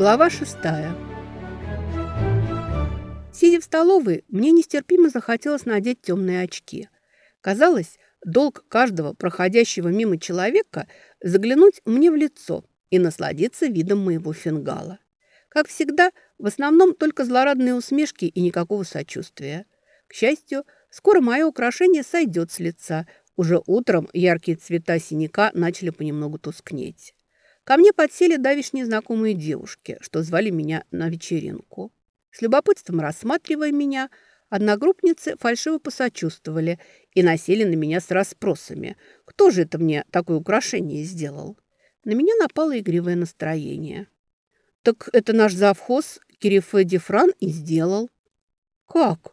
Глава шестая. Сидя в столовой, мне нестерпимо захотелось надеть темные очки. Казалось, долг каждого проходящего мимо человека заглянуть мне в лицо и насладиться видом моего фингала. Как всегда, в основном только злорадные усмешки и никакого сочувствия. К счастью, скоро мое украшение сойдет с лица. Уже утром яркие цвета синяка начали понемногу тускнеть. Ко мне подсели давишние знакомые девушки, что звали меня на вечеринку. С любопытством рассматривая меня, одногруппницы фальшиво посочувствовали и насели на меня с расспросами. Кто же это мне такое украшение сделал? На меня напало игривое настроение. «Так это наш завхоз Кирифе Дифран и сделал». «Как?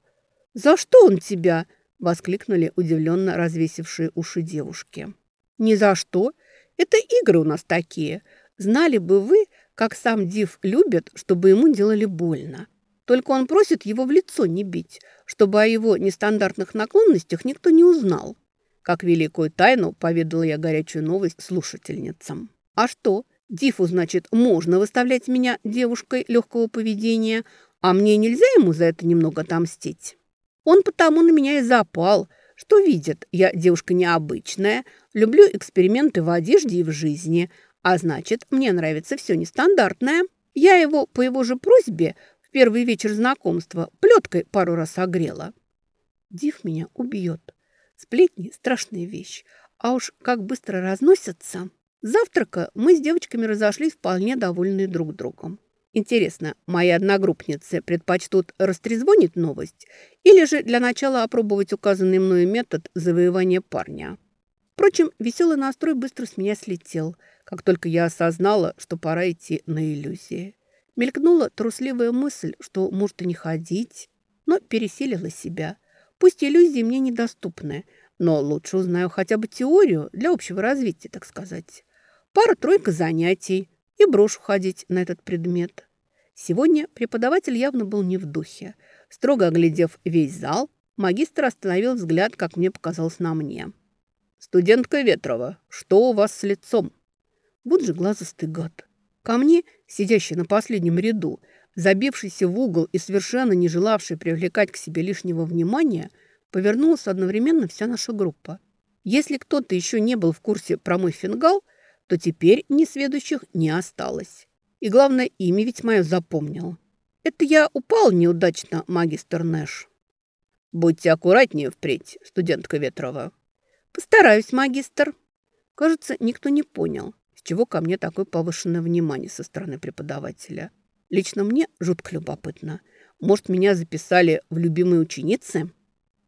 За что он тебя?» – воскликнули удивленно развесившие уши девушки. «Ни за что. Это игры у нас такие. Знали бы вы, как сам Див любит, чтобы ему делали больно. Только он просит его в лицо не бить, чтобы о его нестандартных наклонностях никто не узнал. Как великую тайну поведала я горячую новость слушательницам. А что, Дифу, значит, можно выставлять меня девушкой легкого поведения, а мне нельзя ему за это немного отомстить? Он потому на меня и запал, что видит, я девушка необычная, люблю эксперименты в одежде и в жизни, а значит, мне нравится все нестандартное. Я его по его же просьбе в первый вечер знакомства плеткой пару раз огрела. Див меня убьет. Сплетни – страшная вещь, а уж как быстро разносятся. Завтрака мы с девочками разошлись вполне довольны друг другом. Интересно, мои одногруппницы предпочтут растрезвонить новость или же для начала опробовать указанный мною метод завоевания парня? Впрочем, веселый настрой быстро с меня слетел, как только я осознала, что пора идти на иллюзии. Мелькнула трусливая мысль, что может и не ходить, но пересилила себя. Пусть иллюзии мне недоступны, но лучше узнаю хотя бы теорию для общего развития, так сказать. Пара-тройка занятий и брошу ходить на этот предмет. Сегодня преподаватель явно был не в духе. Строго оглядев весь зал, магистр остановил взгляд, как мне показалось, на мне. «Студентка Ветрова, что у вас с лицом?» Вот же глазастый гад. Ко мне, сидящий на последнем ряду, забившийся в угол и совершенно не желавший привлекать к себе лишнего внимания, повернулась одновременно вся наша группа. Если кто-то еще не был в курсе про мой фингал, то теперь несведущих не осталось. И главное, имя ведь мое запомнил. Это я упал неудачно, магистр Нэш. Будьте аккуратнее впредь, студентка Ветрова. Постараюсь, магистр. Кажется, никто не понял, с чего ко мне такое повышенное внимание со стороны преподавателя. Лично мне жутко любопытно. Может, меня записали в любимые ученицы?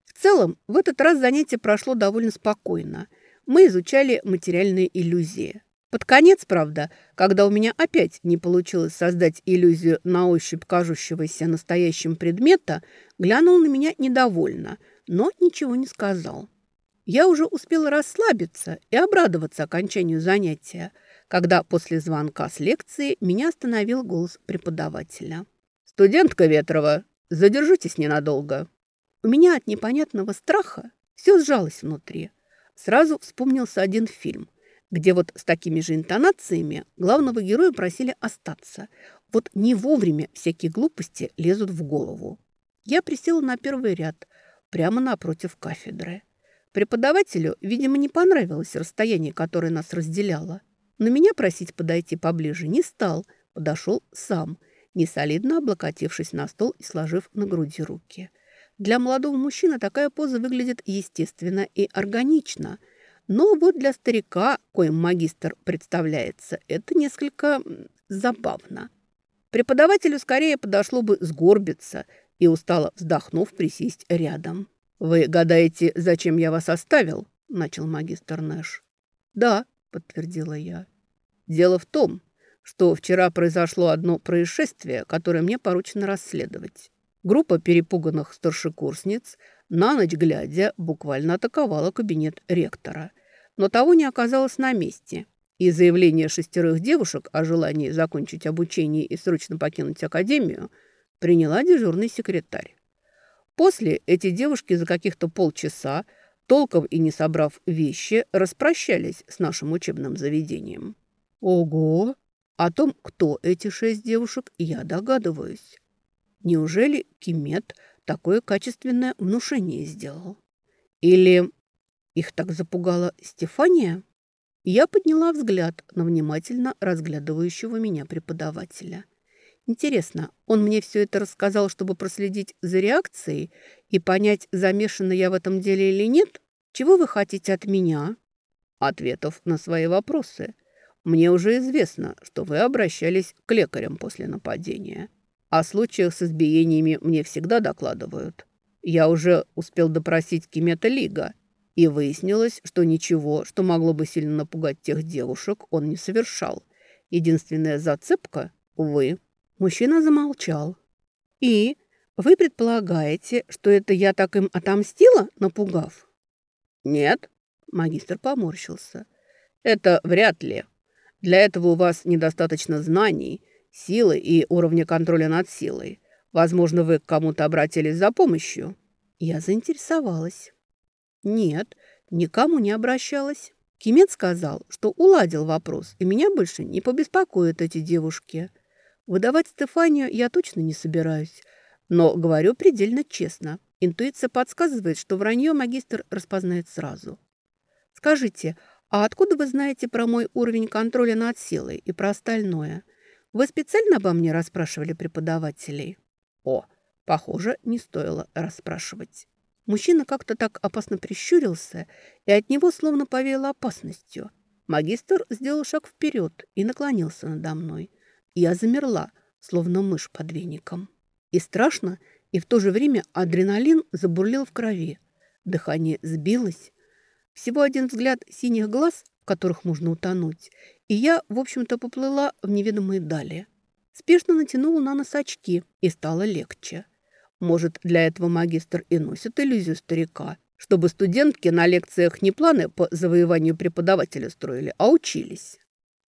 В целом, в этот раз занятие прошло довольно спокойно. Мы изучали материальные иллюзии. Под конец, правда, когда у меня опять не получилось создать иллюзию на ощупь кажущегося настоящим предмета, глянул на меня недовольно, но ничего не сказал. Я уже успела расслабиться и обрадоваться окончанию занятия, когда после звонка с лекции меня остановил голос преподавателя. «Студентка Ветрова, задержитесь ненадолго». У меня от непонятного страха все сжалось внутри. Сразу вспомнился один фильм – где вот с такими же интонациями главного героя просили остаться. Вот не вовремя всякие глупости лезут в голову. Я присела на первый ряд, прямо напротив кафедры. Преподавателю, видимо, не понравилось расстояние, которое нас разделяло. Но меня просить подойти поближе не стал, подошел сам, несолидно облокотившись на стол и сложив на груди руки. Для молодого мужчины такая поза выглядит естественно и органично – но вот для старика, коим магистр представляется, это несколько забавно. Преподавателю скорее подошло бы сгорбиться и, устало вздохнув, присесть рядом. «Вы гадаете, зачем я вас оставил?» – начал магистр Нэш. «Да», – подтвердила я. «Дело в том, что вчера произошло одно происшествие, которое мне поручено расследовать. Группа перепуганных старшекурсниц на ночь глядя буквально атаковала кабинет ректора но того не оказалось на месте. И заявление шестерых девушек о желании закончить обучение и срочно покинуть академию приняла дежурный секретарь. После эти девушки за каких-то полчаса, толком и не собрав вещи, распрощались с нашим учебным заведением. «Ого! О том, кто эти шесть девушек, я догадываюсь. Неужели Кимет такое качественное внушение сделал? Или их так запугала Стефания? Я подняла взгляд на внимательно разглядывающего меня преподавателя. Интересно, он мне все это рассказал, чтобы проследить за реакцией и понять, замешана я в этом деле или нет? Чего вы хотите от меня? Ответов на свои вопросы. Мне уже известно, что вы обращались к лекарям после нападения. О случаях с избиениями мне всегда докладывают. Я уже успел допросить Кимета Лига, и выяснилось, что ничего, что могло бы сильно напугать тех девушек, он не совершал. Единственная зацепка – увы, Мужчина замолчал. «И вы предполагаете, что это я так им отомстила, напугав?» «Нет», — магистр поморщился. «Это вряд ли. Для этого у вас недостаточно знаний, силы и уровня контроля над силой. Возможно, вы к кому-то обратились за помощью». Я заинтересовалась. «Нет, никому не обращалась». Кимет сказал, что уладил вопрос, и меня больше не побеспокоят эти девушки. Выдавать Стефанию я точно не собираюсь, но говорю предельно честно. Интуиция подсказывает, что вранье магистр распознает сразу. Скажите, а откуда вы знаете про мой уровень контроля над силой и про остальное? Вы специально обо мне расспрашивали преподавателей? О, похоже, не стоило расспрашивать. Мужчина как-то так опасно прищурился, и от него словно повеяло опасностью. Магистр сделал шаг вперед и наклонился надо мной. Я замерла, словно мышь под веником. И страшно, и в то же время адреналин забурлил в крови. Дыхание сбилось. Всего один взгляд синих глаз, в которых можно утонуть, и я, в общем-то, поплыла в неведомые дали. Спешно натянула на нос очки, и стало легче. Может, для этого магистр и носит иллюзию старика, чтобы студентки на лекциях не планы по завоеванию преподавателя строили, а учились.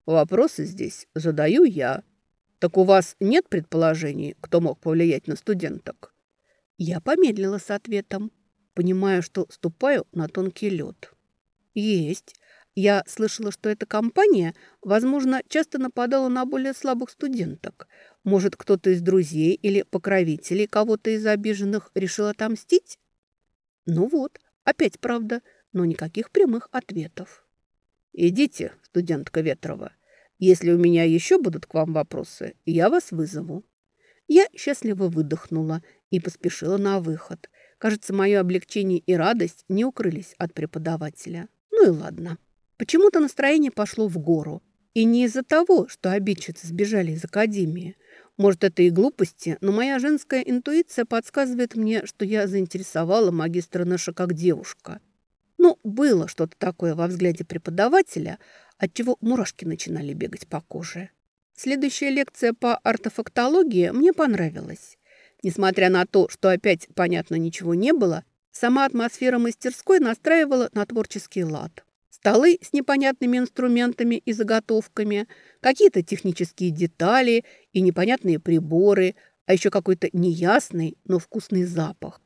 Вопросы здесь задаю я. Так у вас нет предположений, кто мог повлиять на студенток? Я помедлила с ответом, понимая, что ступаю на тонкий лед. Есть. Я слышала, что эта компания, возможно, часто нападала на более слабых студенток. Может, кто-то из друзей или покровителей кого-то из обиженных решил отомстить? Ну вот, опять правда, но никаких прямых ответов. «Идите, студентка Ветрова, если у меня еще будут к вам вопросы, я вас вызову». Я счастливо выдохнула и поспешила на выход. Кажется, мое облегчение и радость не укрылись от преподавателя. Ну и ладно. Почему-то настроение пошло в гору. И не из-за того, что обидчицы сбежали из академии. Может, это и глупости, но моя женская интуиция подсказывает мне, что я заинтересовала магистра Нэша как девушка. Ну, было что-то такое во взгляде преподавателя, отчего мурашки начинали бегать по коже. Следующая лекция по артефактологии мне понравилась. Несмотря на то, что опять, понятно, ничего не было, сама атмосфера мастерской настраивала на творческий лад. Столы с непонятными инструментами и заготовками, какие-то технические детали и непонятные приборы, а еще какой-то неясный, но вкусный запах.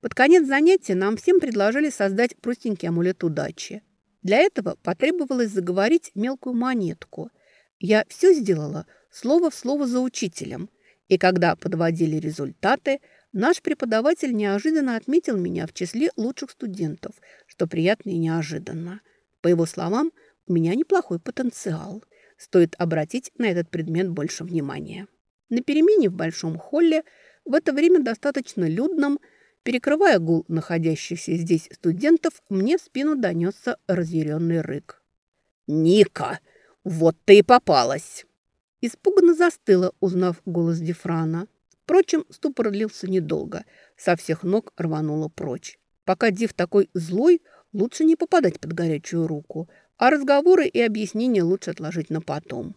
Под конец занятия нам всем предложили создать простенький амулет удачи – для этого потребовалось заговорить мелкую монетку. Я все сделала слово в слово за учителем. И когда подводили результаты, наш преподаватель неожиданно отметил меня в числе лучших студентов, что приятно и неожиданно. По его словам, у меня неплохой потенциал. Стоит обратить на этот предмет больше внимания. На перемене в большом холле, в это время достаточно людном, Перекрывая гул находящихся здесь студентов, мне в спину донесся разъяренный рык. «Ника, вот ты и попалась!» Испуганно застыла, узнав голос Дифрана. Впрочем, ступор длился недолго. Со всех ног рванула прочь. Пока Див такой злой, лучше не попадать под горячую руку, а разговоры и объяснения лучше отложить на потом.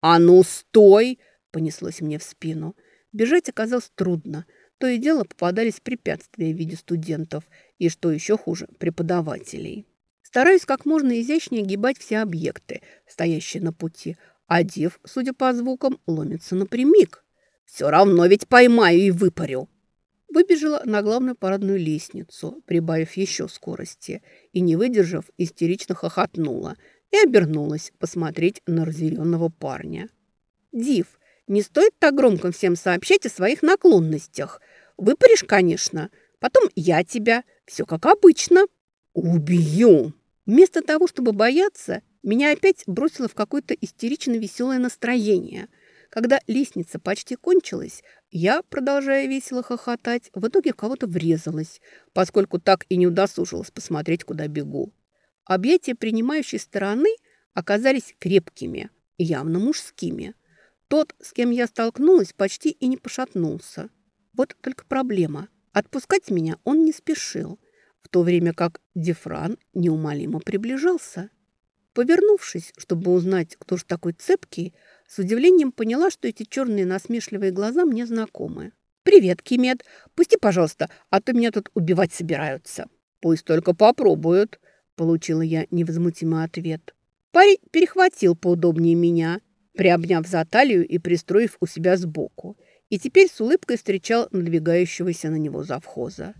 «А ну, стой!» – понеслось мне в спину. Бежать оказалось трудно – то и дело попадались препятствия в виде студентов и, что еще хуже, преподавателей. Стараюсь как можно изящнее гибать все объекты, стоящие на пути, а дев, судя по звукам, ломится напрямик. «Все равно ведь поймаю и выпарю!» Выбежала на главную парадную лестницу, прибавив еще скорости, и, не выдержав, истерично хохотнула и обернулась посмотреть на разъяренного парня. Див, не стоит так громко всем сообщать о своих наклонностях. Выпаришь, конечно. Потом я тебя. Все как обычно. Убью. Вместо того, чтобы бояться, меня опять бросило в какое-то истерично веселое настроение. Когда лестница почти кончилась, я, продолжая весело хохотать, в итоге кого-то врезалась, поскольку так и не удосужилась посмотреть, куда бегу. Объятия принимающей стороны оказались крепкими, явно мужскими. Тот, с кем я столкнулась, почти и не пошатнулся. Вот только проблема. Отпускать меня он не спешил, в то время как Дефран неумолимо приближался. Повернувшись, чтобы узнать, кто же такой цепкий, с удивлением поняла, что эти черные насмешливые глаза мне знакомы. «Привет, Кимет. Пусти, пожалуйста, а то меня тут убивать собираются». «Пусть только попробуют», — получила я невозмутимый ответ. Парень перехватил поудобнее меня, приобняв за талию и пристроив у себя сбоку, и теперь с улыбкой встречал надвигающегося на него завхоза.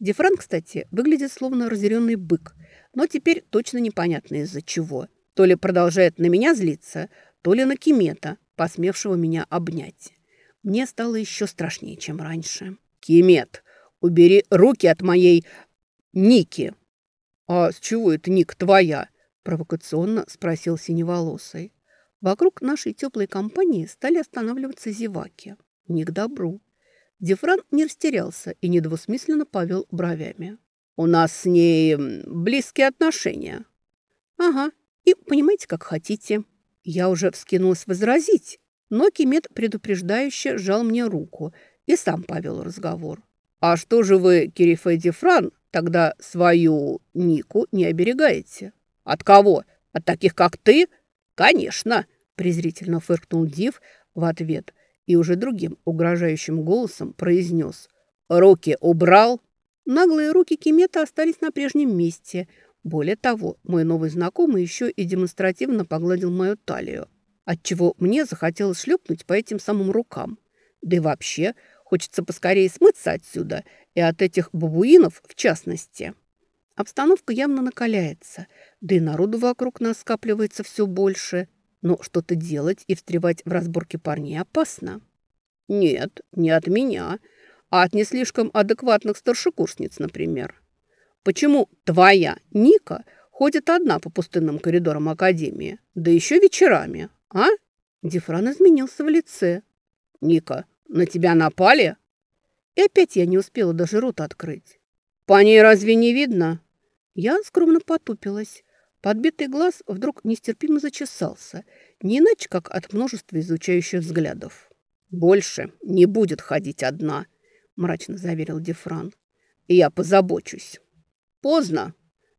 Дефран, кстати, выглядит словно разъяренный бык, но теперь точно непонятно из-за чего. То ли продолжает на меня злиться, то ли на Кимета, посмевшего меня обнять. Мне стало еще страшнее, чем раньше. «Кимет, убери руки от моей Ники!» «А с чего это Ник твоя?» – провокационно спросил Синеволосый. Вокруг нашей теплой компании стали останавливаться зеваки. Не к добру. Дефран не растерялся и недвусмысленно повел бровями. «У нас с ней близкие отношения». «Ага, и понимаете, как хотите». Я уже вскинулась возразить, но Кимет предупреждающе сжал мне руку и сам повел разговор. «А что же вы, Кирифе Дефран, тогда свою Нику не оберегаете?» «От кого? От таких, как ты?» «Конечно!» – презрительно фыркнул Див в ответ и уже другим угрожающим голосом произнес. «Руки убрал!» Наглые руки Кимета остались на прежнем месте. Более того, мой новый знакомый еще и демонстративно погладил мою талию, отчего мне захотелось шлепнуть по этим самым рукам. Да и вообще, хочется поскорее смыться отсюда, и от этих бабуинов в частности. Обстановка явно накаляется, да и народу вокруг нас скапливается все больше. Но что-то делать и встревать в разборке парней опасно. Нет, не от меня, а от не слишком адекватных старшекурсниц, например. Почему твоя Ника ходит одна по пустынным коридорам Академии, да еще вечерами, а? Дифран изменился в лице. Ника, на тебя напали? И опять я не успела даже рот открыть. По ней разве не видно? Я скромно потупилась. Подбитый глаз вдруг нестерпимо зачесался, не иначе, как от множества изучающих взглядов. «Больше не будет ходить одна», – мрачно заверил Дефран. «И я позабочусь». «Поздно.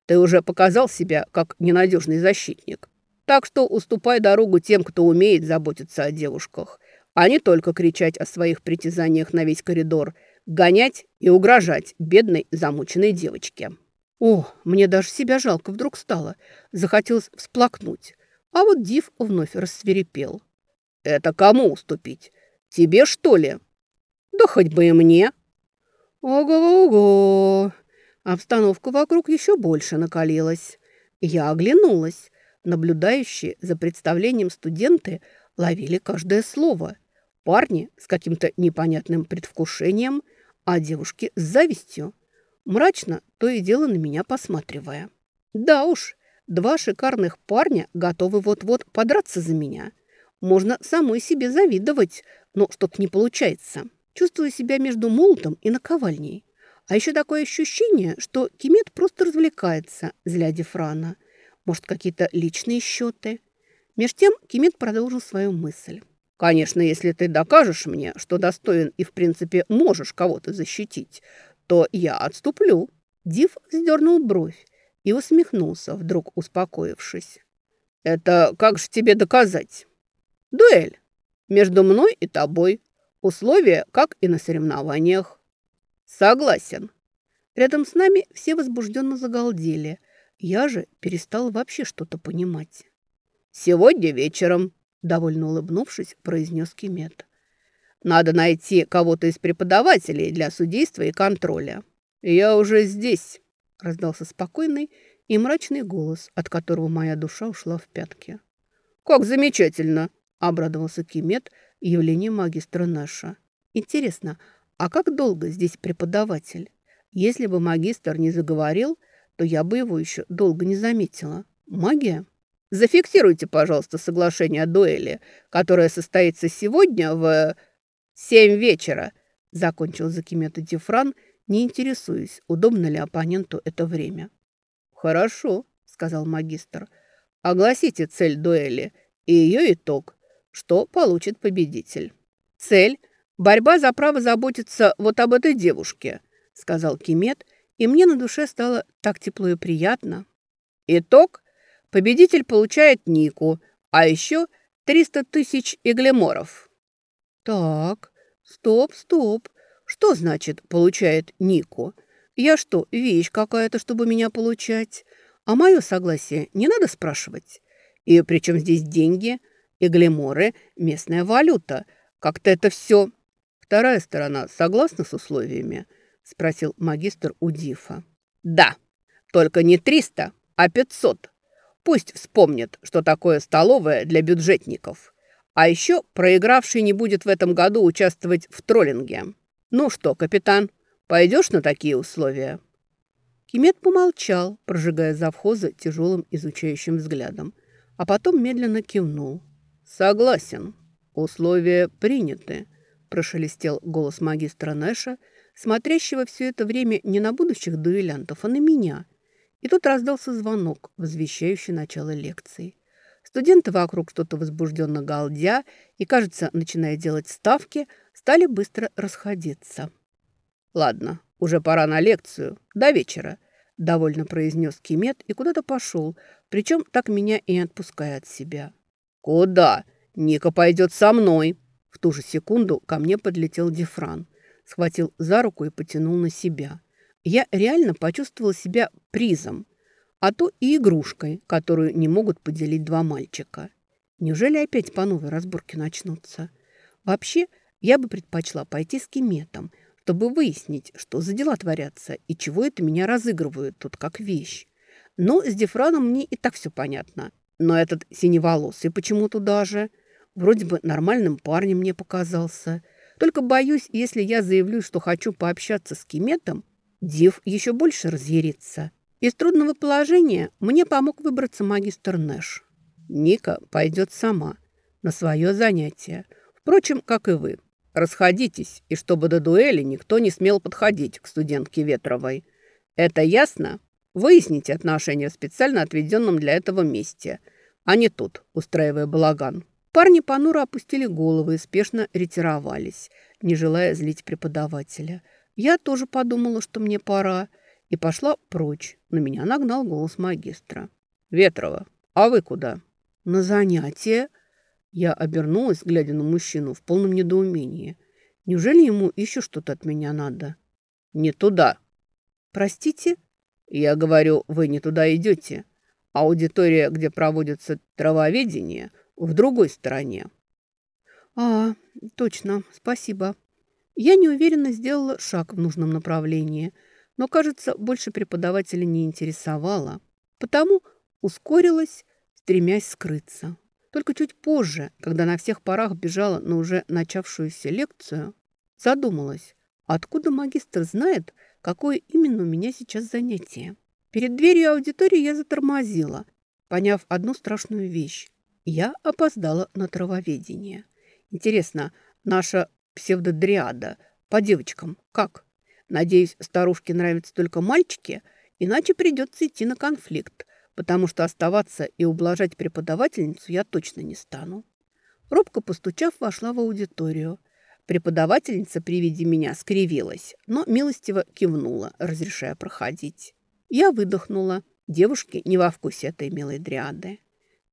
Ты уже показал себя как ненадежный защитник. Так что уступай дорогу тем, кто умеет заботиться о девушках, а не только кричать о своих притязаниях на весь коридор, гонять и угрожать бедной замученной девочке». О, мне даже себя жалко вдруг стало. Захотелось всплакнуть. А вот Див вновь рассверепел. «Это кому уступить? Тебе, что ли?» «Да хоть бы и мне». «Ого-го!» Обстановка вокруг еще больше накалилась. Я оглянулась. Наблюдающие за представлением студенты ловили каждое слово. Парни с каким-то непонятным предвкушением, а девушки с завистью мрачно то и дело на меня посматривая. Да уж, два шикарных парня готовы вот-вот подраться за меня. Можно самой себе завидовать, но что-то не получается. Чувствую себя между молотом и наковальней. А еще такое ощущение, что Кимет просто развлекается, зля Дефрана. Может, какие-то личные счеты? Меж тем Кимет продолжил свою мысль. «Конечно, если ты докажешь мне, что достоин и, в принципе, можешь кого-то защитить, то я отступлю». Див сдернул бровь и усмехнулся, вдруг успокоившись. «Это как же тебе доказать?» «Дуэль. Между мной и тобой. Условия, как и на соревнованиях». «Согласен». Рядом с нами все возбужденно загалдели. Я же перестал вообще что-то понимать. «Сегодня вечером», — довольно улыбнувшись, произнес Кимет. Надо найти кого-то из преподавателей для судейства и контроля. Я уже здесь, раздался спокойный и мрачный голос, от которого моя душа ушла в пятки. Как замечательно, обрадовался Кимет явлению магистра Нэша. Интересно, а как долго здесь преподаватель? Если бы магистр не заговорил, то я бы его еще долго не заметила. Магия? Зафиксируйте, пожалуйста, соглашение о дуэли, которое состоится сегодня в семь вечера, закончил за Кимета Дифран, не интересуясь, удобно ли оппоненту это время. Хорошо, сказал магистр. Огласите цель дуэли и ее итог. Что получит победитель? Цель – борьба за право заботиться вот об этой девушке, сказал Кимет, и мне на душе стало так тепло и приятно. Итог – победитель получает Нику, а еще 300 тысяч иглеморов. Так, стоп, стоп. Что значит «получает Нику»? Я что, вещь какая-то, чтобы меня получать? А мое согласие не надо спрашивать. И причем здесь деньги и глеморы – местная валюта. Как-то это все... Вторая сторона согласна с условиями? Спросил магистр у Дифа. Да, только не 300, а 500. Пусть вспомнит, что такое столовая для бюджетников. А еще проигравший не будет в этом году участвовать в троллинге. Ну что, капитан, пойдешь на такие условия?» Кимет помолчал, прожигая завхоза тяжелым изучающим взглядом, а потом медленно кивнул. «Согласен. Условия приняты», – прошелестел голос магистра Нэша, смотрящего все это время не на будущих дуэлянтов, а на меня. И тут раздался звонок, возвещающий начало лекции. Студенты вокруг что-то возбужденно галдя и, кажется, начиная делать ставки, стали быстро расходиться. «Ладно, уже пора на лекцию. До вечера», – довольно произнес Кимет и куда-то пошел, причем так меня и отпуская от себя. «Куда? Ника пойдет со мной!» В ту же секунду ко мне подлетел Дифран, схватил за руку и потянул на себя. Я реально почувствовала себя призом, а то и игрушкой, которую не могут поделить два мальчика. Неужели опять по новой разборке начнутся? Вообще, я бы предпочла пойти с Кеметом, чтобы выяснить, что за дела творятся и чего это меня разыгрывают тут как вещь. Но с Дифраном мне и так все понятно. Но этот синеволосый почему-то даже вроде бы нормальным парнем мне показался. Только боюсь, если я заявлю, что хочу пообщаться с Кеметом, Див еще больше разъярится. Из трудного положения мне помог выбраться магистр Нэш. Ника пойдет сама на свое занятие. Впрочем, как и вы. Расходитесь, и чтобы до дуэли никто не смел подходить к студентке Ветровой. Это ясно? Выясните отношения в специально отведенном для этого месте, а не тут, устраивая балаган. Парни понуро опустили головы и спешно ретировались, не желая злить преподавателя. Я тоже подумала, что мне пора, и пошла прочь. На меня нагнал голос магистра. «Ветрова, а вы куда?» «На занятие», я обернулась, глядя на мужчину в полном недоумении. Неужели ему еще что-то от меня надо? Не туда. Простите? Я говорю, вы не туда идете. Аудитория, где проводится травоведение, в другой стороне. А, точно, спасибо. Я неуверенно сделала шаг в нужном направлении, но, кажется, больше преподавателя не интересовало. Потому ускорилась, стремясь скрыться. Только чуть позже, когда на всех парах бежала на уже начавшуюся лекцию, задумалась, откуда магистр знает, какое именно у меня сейчас занятие. Перед дверью аудитории я затормозила, поняв одну страшную вещь. Я опоздала на травоведение. Интересно, наша псевдодриада по девочкам как? Надеюсь, старушке нравятся только мальчики, иначе придется идти на конфликт, потому что оставаться и ублажать преподавательницу я точно не стану. Робко постучав, вошла в аудиторию. Преподавательница при виде меня скривилась, но милостиво кивнула, разрешая проходить. Я выдохнула. Девушки не во вкусе этой милой дриады.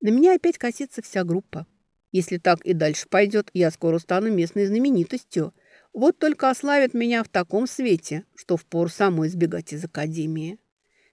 На меня опять косится вся группа. Если так и дальше пойдет, я скоро стану местной знаменитостью. Вот только ославят меня в таком свете, что впору самой избегать из академии.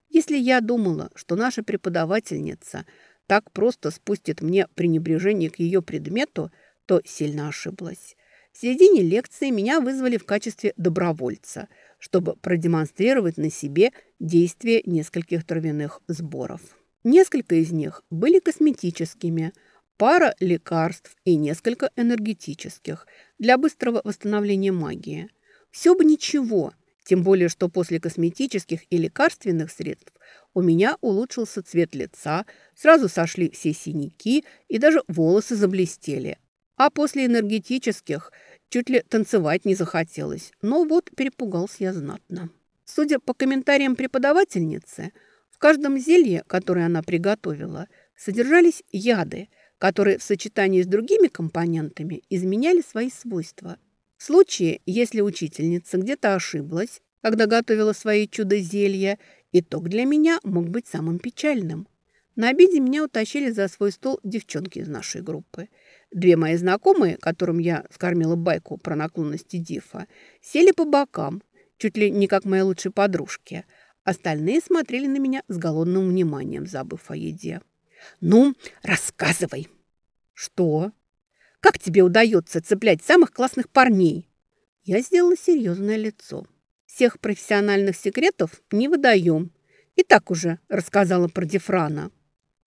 Если я думала, что наша преподавательница так просто спустит мне пренебрежение к ее предмету, то сильно ошиблась. В середине лекции меня вызвали в качестве добровольца, чтобы продемонстрировать на себе действие нескольких травяных сборов. Несколько из них были косметическими, пара лекарств и несколько энергетических для быстрого восстановления магии. Все бы ничего, тем более, что после косметических и лекарственных средств у меня улучшился цвет лица, сразу сошли все синяки и даже волосы заблестели. А после энергетических чуть ли танцевать не захотелось. Но вот перепугался я знатно. Судя по комментариям преподавательницы, каждом зелье, которое она приготовила, содержались яды, которые в сочетании с другими компонентами изменяли свои свойства. В случае, если учительница где-то ошиблась, когда готовила свои чудо-зелья, итог для меня мог быть самым печальным. На обеде меня утащили за свой стол девчонки из нашей группы. Две мои знакомые, которым я скормила байку про наклонности Дифа, сели по бокам, чуть ли не как мои лучшие подружки. Остальные смотрели на меня с голодным вниманием, забыв о еде. «Ну, рассказывай!» «Что? Как тебе удается цеплять самых классных парней?» Я сделала серьезное лицо. «Всех профессиональных секретов не выдаем. И так уже рассказала про Дифрана».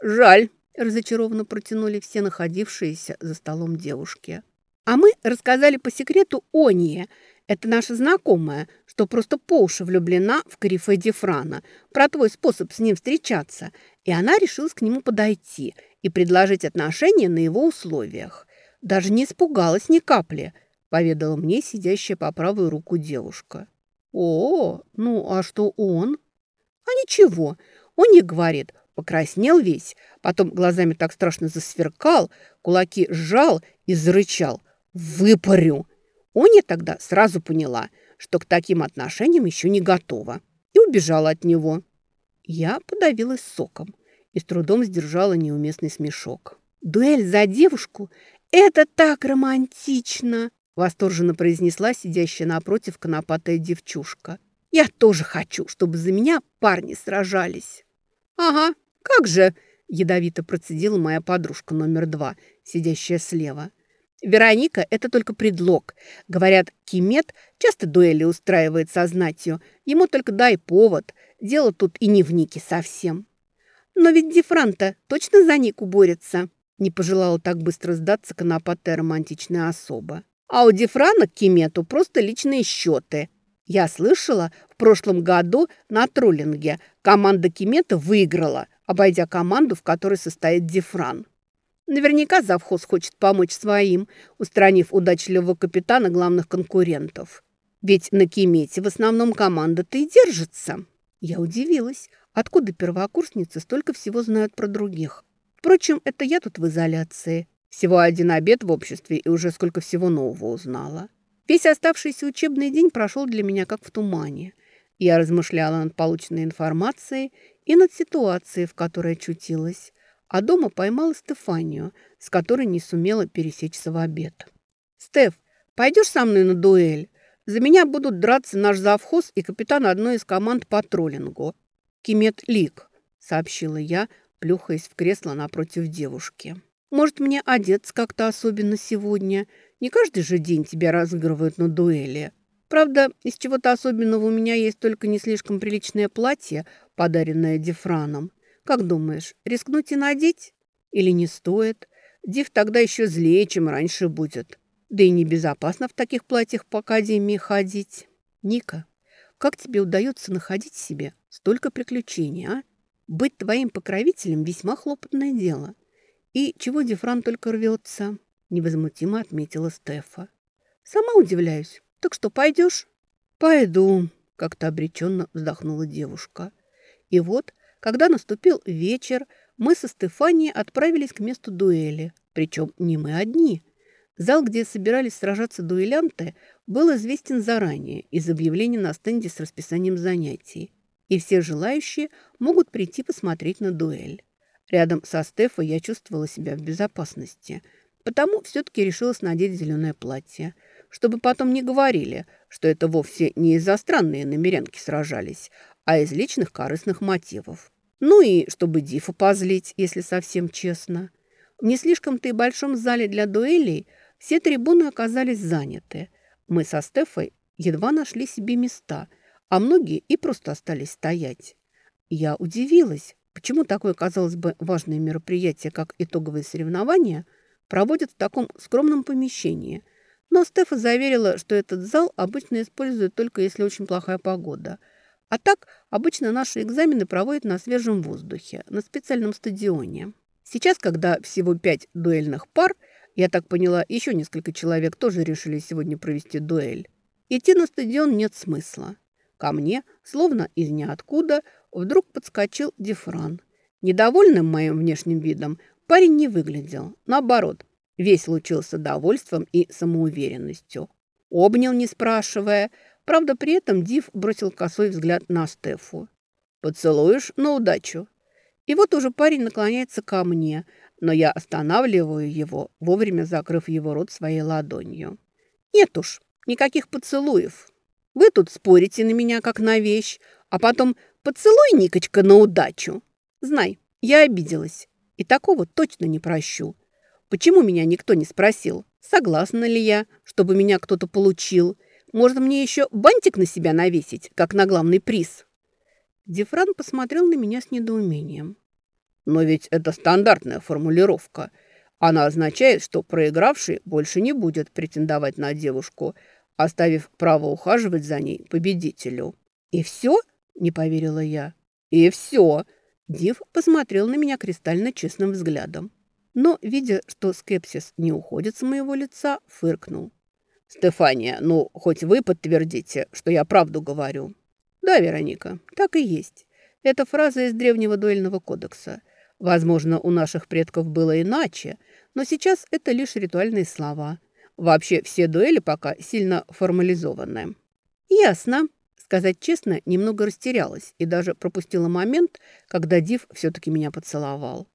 «Жаль», – разочарованно протянули все находившиеся за столом девушки. «А мы рассказали по секрету Оние. Это наша знакомая, что просто по уши влюблена в Карифе Дифрана, про твой способ с ним встречаться, и она решилась к нему подойти и предложить отношения на его условиях. Даже не испугалась ни капли, поведала мне сидящая по правую руку девушка. О, ну а что он? А ничего, он не говорит, покраснел весь, потом глазами так страшно засверкал, кулаки сжал и зарычал. «Выпарю!» Оня тогда сразу поняла – что к таким отношениям еще не готова, и убежала от него. Я подавилась соком и с трудом сдержала неуместный смешок. «Дуэль за девушку? Это так романтично!» восторженно произнесла сидящая напротив конопатая девчушка. «Я тоже хочу, чтобы за меня парни сражались». «Ага, как же!» – ядовито процедила моя подружка номер два, сидящая слева. Вероника – это только предлог. Говорят, Кимет часто дуэли устраивает со знатью. Ему только дай повод. Дело тут и не в Нике совсем. Но ведь Дифранта точно за Нику борется. Не пожелала так быстро сдаться конопатая романтичная особа. А у Дифрана к Кимету просто личные счеты. Я слышала, в прошлом году на троллинге команда Кимета выиграла, обойдя команду, в которой состоит Дифран. Наверняка завхоз хочет помочь своим, устранив удачливого капитана главных конкурентов. Ведь на Кемете в основном команда-то и держится. Я удивилась, откуда первокурсницы столько всего знают про других. Впрочем, это я тут в изоляции. Всего один обед в обществе и уже сколько всего нового узнала. Весь оставшийся учебный день прошел для меня как в тумане. Я размышляла над полученной информацией и над ситуацией, в которой очутилась а дома поймала Стефанию, с которой не сумела пересечься в обед. «Стеф, пойдешь со мной на дуэль? За меня будут драться наш завхоз и капитан одной из команд по троллингу. Кимет Лик», — сообщила я, плюхаясь в кресло напротив девушки. «Может, мне одеться как-то особенно сегодня? Не каждый же день тебя разыгрывают на дуэли. Правда, из чего-то особенного у меня есть только не слишком приличное платье, подаренное Дифраном. Как думаешь, рискнуть и надеть? Или не стоит? Див тогда еще злее, чем раньше будет. Да и небезопасно в таких платьях по академии ходить. Ника, как тебе удается находить себе столько приключений, а? Быть твоим покровителем весьма хлопотное дело. И чего Дифран только рвется, невозмутимо отметила Стефа. Сама удивляюсь. Так что, пойдешь? Пойду, как-то обреченно вздохнула девушка. И вот когда наступил вечер, мы со Стефанией отправились к месту дуэли. Причем не мы одни. Зал, где собирались сражаться дуэлянты, был известен заранее из объявления на стенде с расписанием занятий. И все желающие могут прийти посмотреть на дуэль. Рядом со Стефой я чувствовала себя в безопасности, потому все-таки решилась надеть зеленое платье, чтобы потом не говорили, что это вовсе не из-за странные намерянки сражались, а из личных корыстных мотивов. Ну и чтобы Дифа позлить, если совсем честно. В не слишком-то и большом зале для дуэлей все трибуны оказались заняты. Мы со Стефой едва нашли себе места, а многие и просто остались стоять. Я удивилась, Почему такое, казалось бы, важное мероприятие, как итоговые соревнования, проводят в таком скромном помещении? Но Стефа заверила, что этот зал обычно используют только если очень плохая погода. А так, обычно наши экзамены проводят на свежем воздухе, на специальном стадионе. Сейчас, когда всего пять дуэльных пар, я так поняла, еще несколько человек тоже решили сегодня провести дуэль. Идти на стадион нет смысла. Ко мне, словно из ниоткуда, вдруг подскочил Дифран. Недовольным моим внешним видом парень не выглядел. Наоборот, весь лучился довольством и самоуверенностью. Обнял, не спрашивая. Правда, при этом Див бросил косой взгляд на Стефу. «Поцелуешь на удачу?» И вот уже парень наклоняется ко мне, но я останавливаю его, вовремя закрыв его рот своей ладонью. «Нет уж, никаких поцелуев. Вы тут спорите на меня, как на вещь, а потом поцелуй, Никочка, на удачу. Знай, я обиделась и такого точно не прощу. Почему меня никто не спросил, согласна ли я, чтобы меня кто-то получил? Может, мне еще бантик на себя навесить, как на главный приз?» Дифран посмотрел на меня с недоумением. «Но ведь это стандартная формулировка. Она означает, что проигравший больше не будет претендовать на девушку, оставив право ухаживать за ней победителю. «И все?» – не поверила я. «И все!» Див посмотрел на меня кристально честным взглядом. Но, видя, что скепсис не уходит с моего лица, фыркнул. «Стефания, ну, хоть вы подтвердите, что я правду говорю». «Да, Вероника, так и есть. Это фраза из древнего дуэльного кодекса. Возможно, у наших предков было иначе, но сейчас это лишь ритуальные слова. Вообще все дуэли пока сильно формализованы. Ясно. Сказать честно, немного растерялась и даже пропустила момент, когда Див все-таки меня поцеловал.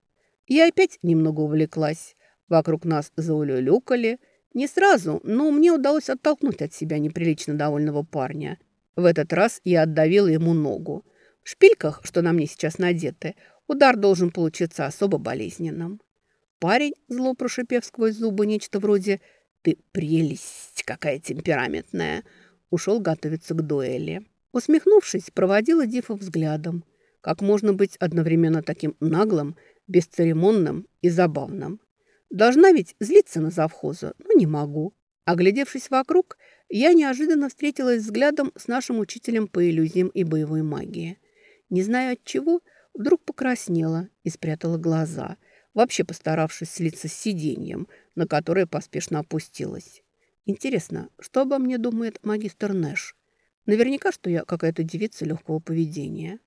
Я опять немного увлеклась. Вокруг нас заулюлюкали. Не сразу, но мне удалось оттолкнуть от себя неприлично довольного парня. В этот раз я отдавила ему ногу. В шпильках, что на мне сейчас надеты, удар должен получиться особо болезненным. Парень, зло прошипев сквозь зубы нечто вроде ты прелесть какая темпераментная!» Ушел готовиться к дуэли. Усмехнувшись, проводила Дифа взглядом. Как можно быть одновременно таким наглым, бесцеремонным и забавным? Должна ведь злиться на завхоза, но не могу. Оглядевшись вокруг, я неожиданно встретилась взглядом с нашим учителем по иллюзиям и боевой магии. Не знаю от чего, вдруг покраснела и спрятала глаза, вообще постаравшись слиться с сиденьем – на которое поспешно опустилась. Интересно, что обо мне думает магистр Нэш? Наверняка, что я какая-то девица легкого поведения.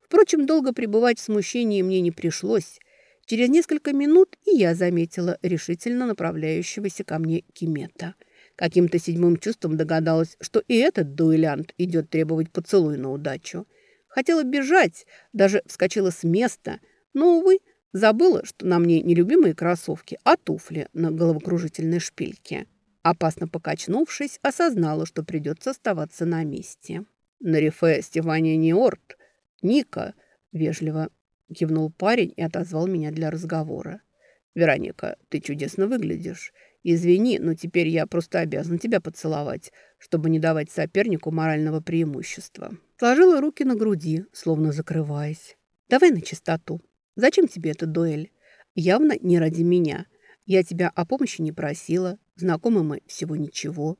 Впрочем, долго пребывать в смущении мне не пришлось. Через несколько минут и я заметила решительно направляющегося ко мне Кимета. Каким-то седьмым чувством догадалась, что и этот дуэлянт идет требовать поцелуй на удачу. Хотела бежать, даже вскочила с места, но, увы, Забыла, что на мне не любимые кроссовки, а туфли на головокружительной шпильке. Опасно покачнувшись, осознала, что придется оставаться на месте. На рифе Стефания Ниорт, Ника, вежливо кивнул парень и отозвал меня для разговора. «Вероника, ты чудесно выглядишь. Извини, но теперь я просто обязан тебя поцеловать, чтобы не давать сопернику морального преимущества». Сложила руки на груди, словно закрываясь. «Давай на чистоту. Зачем тебе эта дуэль? Явно не ради меня. Я тебя о помощи не просила. Знакомы мы всего ничего.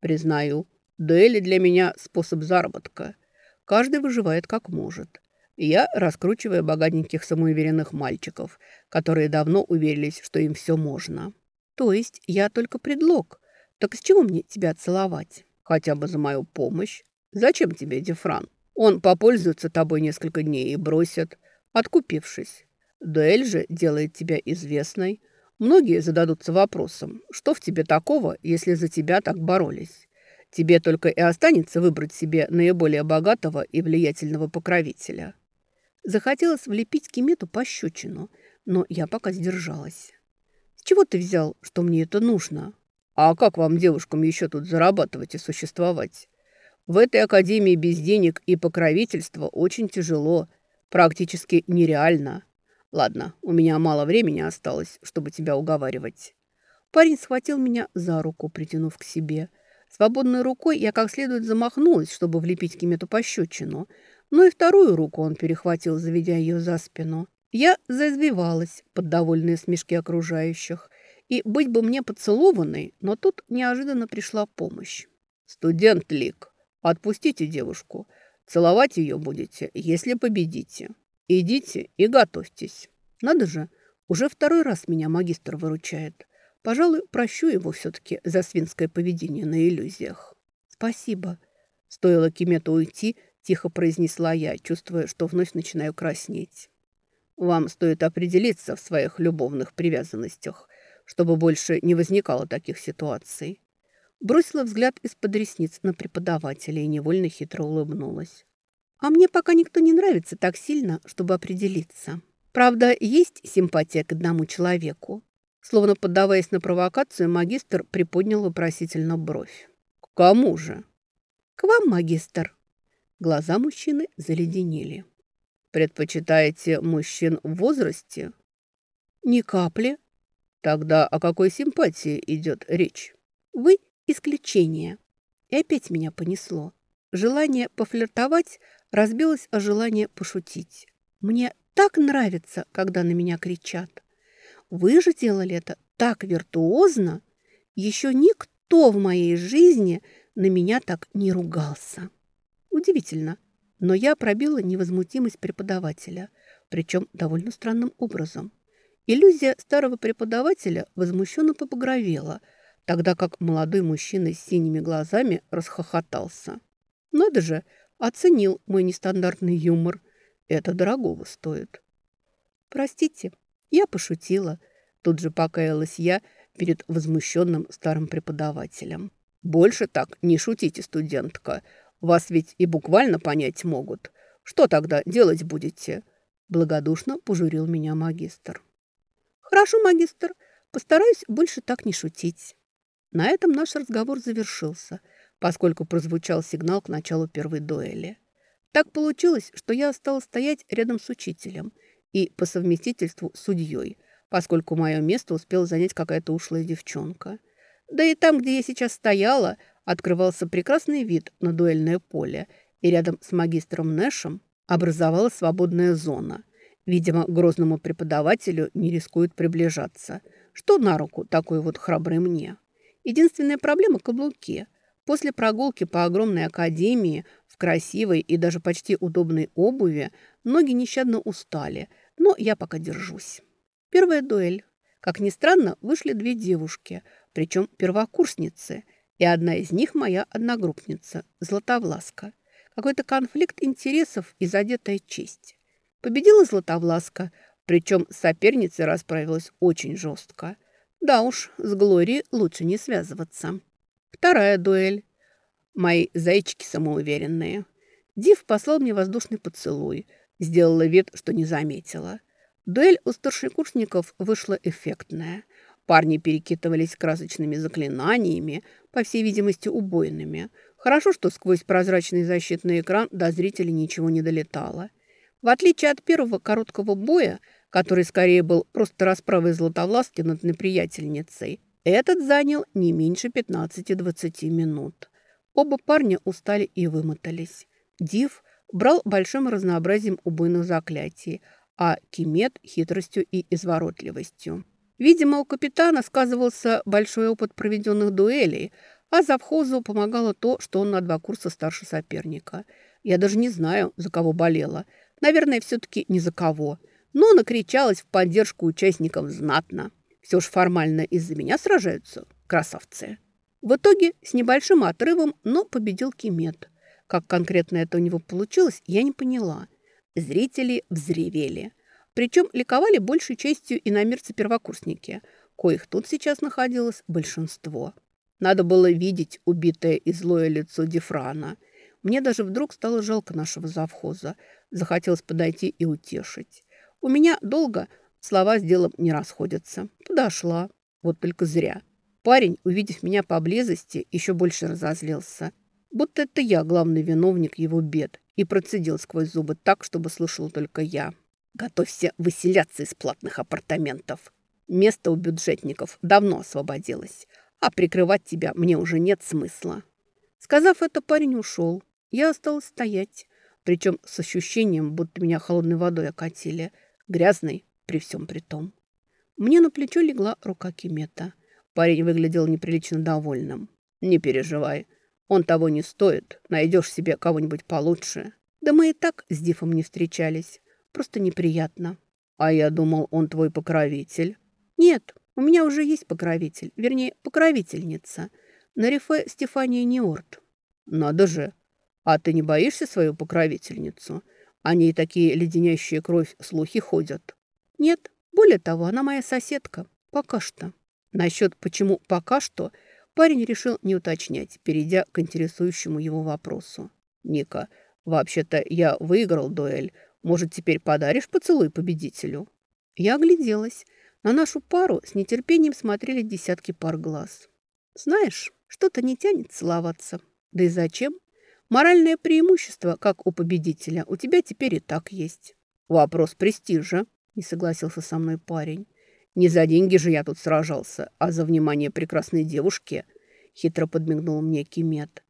Признаю, дуэли для меня способ заработка. Каждый выживает как может. Я раскручиваю богатеньких самоуверенных мальчиков, которые давно уверились, что им все можно. То есть я только предлог. Так с чего мне тебя целовать? Хотя бы за мою помощь. Зачем тебе Дифран? Он попользуется тобой несколько дней и бросит откупившись. Дуэль же делает тебя известной. Многие зададутся вопросом, что в тебе такого, если за тебя так боролись? Тебе только и останется выбрать себе наиболее богатого и влиятельного покровителя. Захотелось влепить Кимету пощечину, но я пока сдержалась. С чего ты взял, что мне это нужно? А как вам, девушкам, еще тут зарабатывать и существовать? В этой академии без денег и покровительства очень тяжело – Практически нереально. Ладно, у меня мало времени осталось, чтобы тебя уговаривать. Парень схватил меня за руку, притянув к себе. Свободной рукой я как следует замахнулась, чтобы влепить Кимету пощечину, но и вторую руку он перехватил, заведя ее за спину. Я заизвивалась под довольные смешки окружающих. И быть бы мне поцелованной, но тут неожиданно пришла помощь. «Студент Лик, отпустите девушку. Целовать ее будете, если победите. Идите и готовьтесь. Надо же, уже второй раз меня магистр выручает. Пожалуй, прощу его все-таки за свинское поведение на иллюзиях. Спасибо. Стоило Кимету уйти, тихо произнесла я, чувствуя, что вновь начинаю краснеть. Вам стоит определиться в своих любовных привязанностях, чтобы больше не возникало таких ситуаций. Бросила взгляд из-под ресниц на преподавателя и невольно хитро улыбнулась. А мне пока никто не нравится так сильно, чтобы определиться. Правда, есть симпатия к одному человеку. Словно поддаваясь на провокацию, магистр приподнял вопросительно бровь. «К кому же?» «К вам, магистр». Глаза мужчины заледенели. «Предпочитаете мужчин в возрасте?» «Ни капли». «Тогда о какой симпатии идет речь?» «Вы исключение». И опять меня понесло. Желание пофлиртовать разбилось о желание пошутить. Мне так нравится, когда на меня кричат. Вы же делали это так виртуозно. Еще никто в моей жизни на меня так не ругался. Удивительно, но я пробила невозмутимость преподавателя, причем довольно странным образом. Иллюзия старого преподавателя возмущенно побагровела, тогда как молодой мужчина с синими глазами расхохотался. Надо же, оценил мой нестандартный юмор. Это дорогого стоит. Простите, я пошутила. Тут же покаялась я перед возмущенным старым преподавателем. Больше так не шутите, студентка. Вас ведь и буквально понять могут. Что тогда делать будете? Благодушно пожурил меня магистр. Хорошо, магистр. Постараюсь больше так не шутить. На этом наш разговор завершился – поскольку прозвучал сигнал к началу первой дуэли. Так получилось, что я осталась стоять рядом с учителем и по совместительству судьей, поскольку мое место успела занять какая-то ушлая девчонка. Да и там, где я сейчас стояла, открывался прекрасный вид на дуэльное поле, и рядом с магистром Нэшем образовалась свободная зона. Видимо, грозному преподавателю не рискует приближаться. Что на руку такой вот храбрый мне? Единственная проблема – каблуки – После прогулки по огромной академии в красивой и даже почти удобной обуви ноги нещадно устали, но я пока держусь. Первая дуэль. Как ни странно, вышли две девушки, причем первокурсницы, и одна из них моя одногруппница, Златовласка. Какой-то конфликт интересов и задетая честь. Победила Златовласка, причем соперница расправилась очень жестко. Да уж, с Глорией лучше не связываться. Вторая дуэль. Мои зайчики самоуверенные. Див послал мне воздушный поцелуй. Сделала вид, что не заметила. Дуэль у старшекурсников вышла эффектная. Парни перекидывались красочными заклинаниями, по всей видимости, убойными. Хорошо, что сквозь прозрачный защитный экран до зрителей ничего не долетало. В отличие от первого короткого боя, который скорее был просто расправой Златовласки над неприятельницей, этот занял не меньше 15-20 минут. Оба парня устали и вымотались. Див брал большим разнообразием убойных заклятий, а Кимет – хитростью и изворотливостью. Видимо, у капитана сказывался большой опыт проведенных дуэлей, а завхозу помогало то, что он на два курса старше соперника. Я даже не знаю, за кого болела. Наверное, все-таки не за кого. Но накричалась в поддержку участников знатно. Все ж формально из-за меня сражаются, красавцы. В итоге с небольшим отрывом, но победил Кимет. Как конкретно это у него получилось, я не поняла. Зрители взревели. Причем ликовали большей частью иномерцы-первокурсники, коих тут сейчас находилось большинство. Надо было видеть убитое и злое лицо Дифрана. Мне даже вдруг стало жалко нашего завхоза. Захотелось подойти и утешить. У меня долго Слова с делом не расходятся. Подошла. Вот только зря. Парень, увидев меня поблизости, еще больше разозлился. Будто это я главный виновник его бед. И процедил сквозь зубы так, чтобы слышал только я. Готовься выселяться из платных апартаментов. Место у бюджетников давно освободилось. А прикрывать тебя мне уже нет смысла. Сказав это, парень ушел. Я осталась стоять. Причем с ощущением, будто меня холодной водой окатили. Грязной при всем при том. Мне на плечо легла рука Кимета. Парень выглядел неприлично довольным. «Не переживай, он того не стоит. Найдешь себе кого-нибудь получше». «Да мы и так с Дифом не встречались. Просто неприятно». «А я думал, он твой покровитель». «Нет, у меня уже есть покровитель. Вернее, покровительница. Нарифе Стефания Неорт». «Надо же! А ты не боишься свою покровительницу? О ней такие леденящие кровь слухи ходят». «Нет, более того, она моя соседка. Пока что». Насчет «почему пока что» парень решил не уточнять, перейдя к интересующему его вопросу. «Ника, вообще-то я выиграл дуэль. Может, теперь подаришь поцелуй победителю?» Я огляделась. На нашу пару с нетерпением смотрели десятки пар глаз. «Знаешь, что-то не тянет целоваться. Да и зачем? Моральное преимущество, как у победителя, у тебя теперь и так есть». «Вопрос престижа», – не согласился со мной парень. Не за деньги же я тут сражался, а за внимание прекрасной девушки, хитро подмигнул мне Кимет.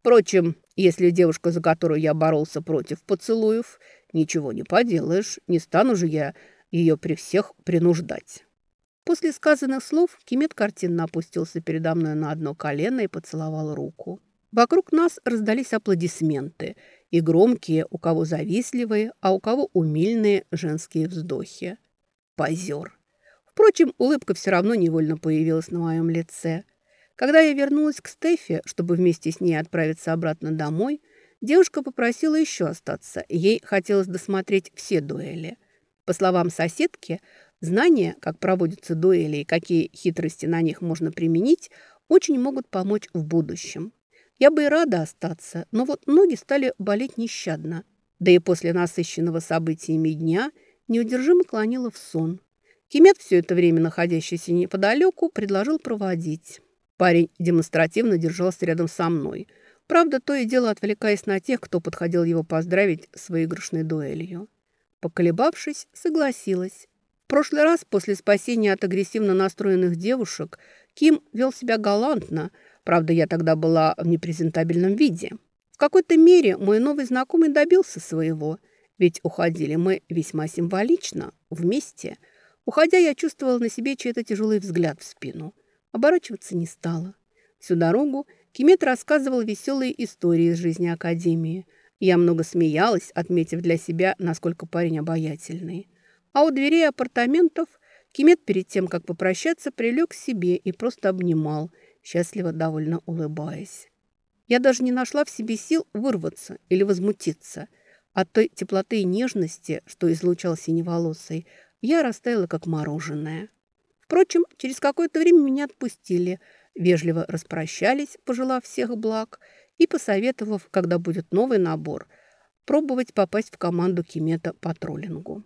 Впрочем, если девушка, за которую я боролся против поцелуев, ничего не поделаешь, не стану же я ее при всех принуждать. После сказанных слов Кимет картинно опустился передо мной на одно колено и поцеловал руку. Вокруг нас раздались аплодисменты, и громкие, у кого завистливые, а у кого умильные женские вздохи. Позер. Впрочем, улыбка все равно невольно появилась на моем лице. Когда я вернулась к Стефе, чтобы вместе с ней отправиться обратно домой, девушка попросила еще остаться. Ей хотелось досмотреть все дуэли. По словам соседки, знания, как проводятся дуэли и какие хитрости на них можно применить, очень могут помочь в будущем. Я бы и рада остаться, но вот ноги стали болеть нещадно. Да и после насыщенного событиями дня неудержимо клонила в сон. Кимет, все это время находящийся неподалеку, предложил проводить. Парень демонстративно держался рядом со мной. Правда, то и дело отвлекаясь на тех, кто подходил его поздравить с выигрышной дуэлью. Поколебавшись, согласилась. В прошлый раз, после спасения от агрессивно настроенных девушек, Ким вел себя галантно. Правда, я тогда была в непрезентабельном виде. В какой-то мере мой новый знакомый добился своего. Ведь уходили мы весьма символично, вместе – Уходя, я чувствовала на себе чей-то тяжелый взгляд в спину. Оборачиваться не стала. Всю дорогу Кимет рассказывал веселые истории из жизни Академии. Я много смеялась, отметив для себя, насколько парень обаятельный. А у дверей апартаментов Кимет перед тем, как попрощаться, прилег к себе и просто обнимал, счастливо довольно улыбаясь. Я даже не нашла в себе сил вырваться или возмутиться. От той теплоты и нежности, что излучал синеволосый, я растаяла, как мороженое. Впрочем, через какое-то время меня отпустили, вежливо распрощались, пожелав всех благ, и посоветовав, когда будет новый набор, пробовать попасть в команду Кимета по троллингу.